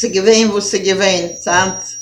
sie gewähnt, wo sie gewähnt, zahnt